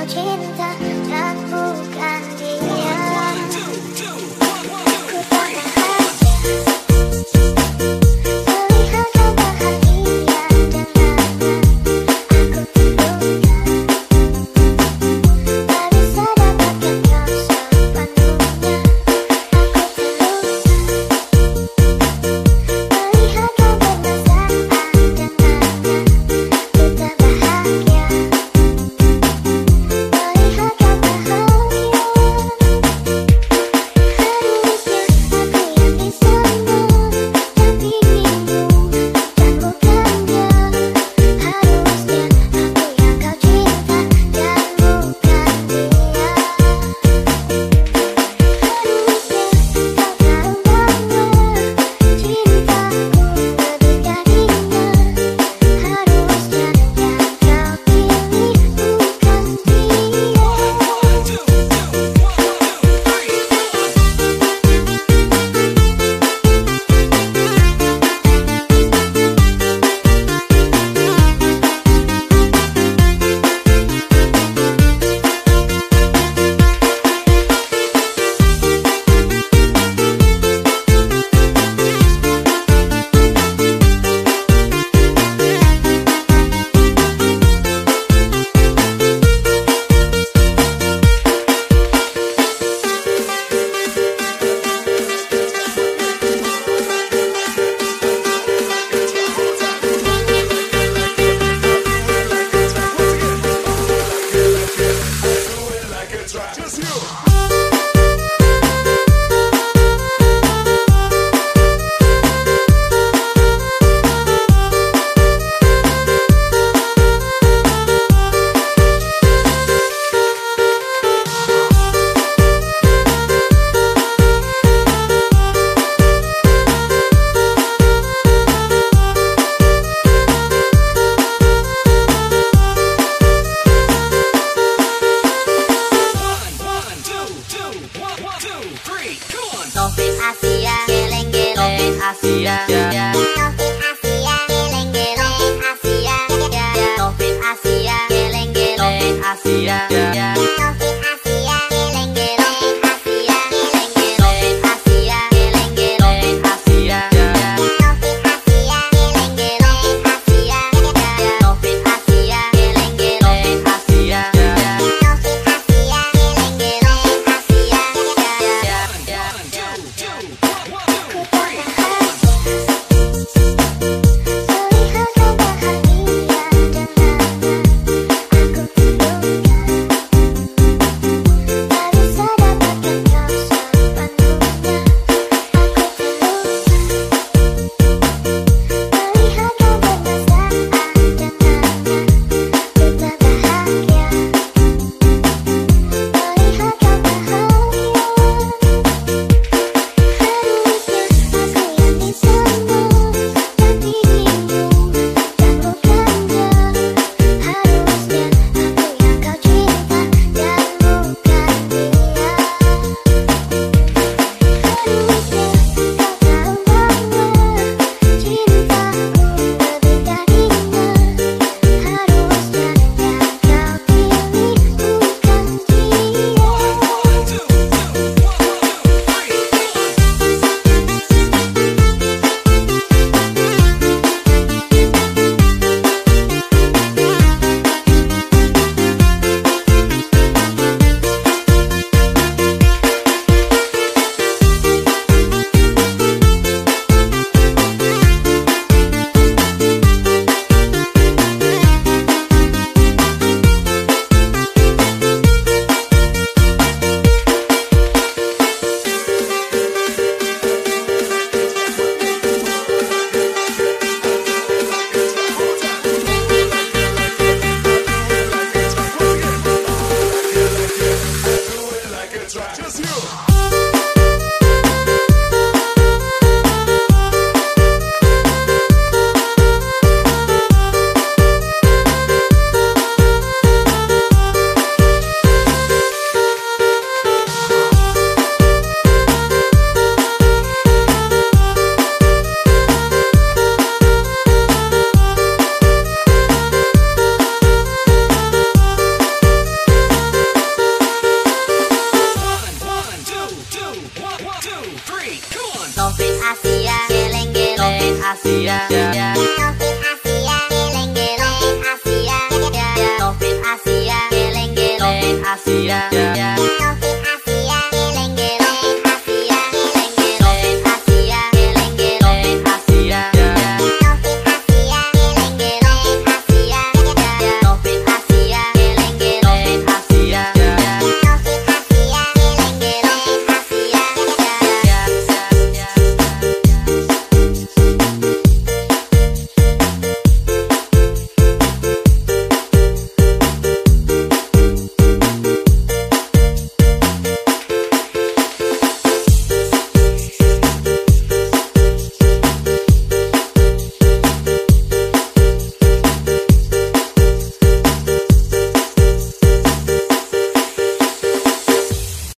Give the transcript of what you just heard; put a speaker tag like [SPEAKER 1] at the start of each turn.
[SPEAKER 1] 邀他，他不看题。hacía, hacía,
[SPEAKER 2] hacía.
[SPEAKER 1] Novin Asia. Geleng geleng Novin
[SPEAKER 2] Asia.
[SPEAKER 1] Novin Asia. Geleng geleng Asia. Novin Asia geleng geleng
[SPEAKER 2] Asia
[SPEAKER 1] Novin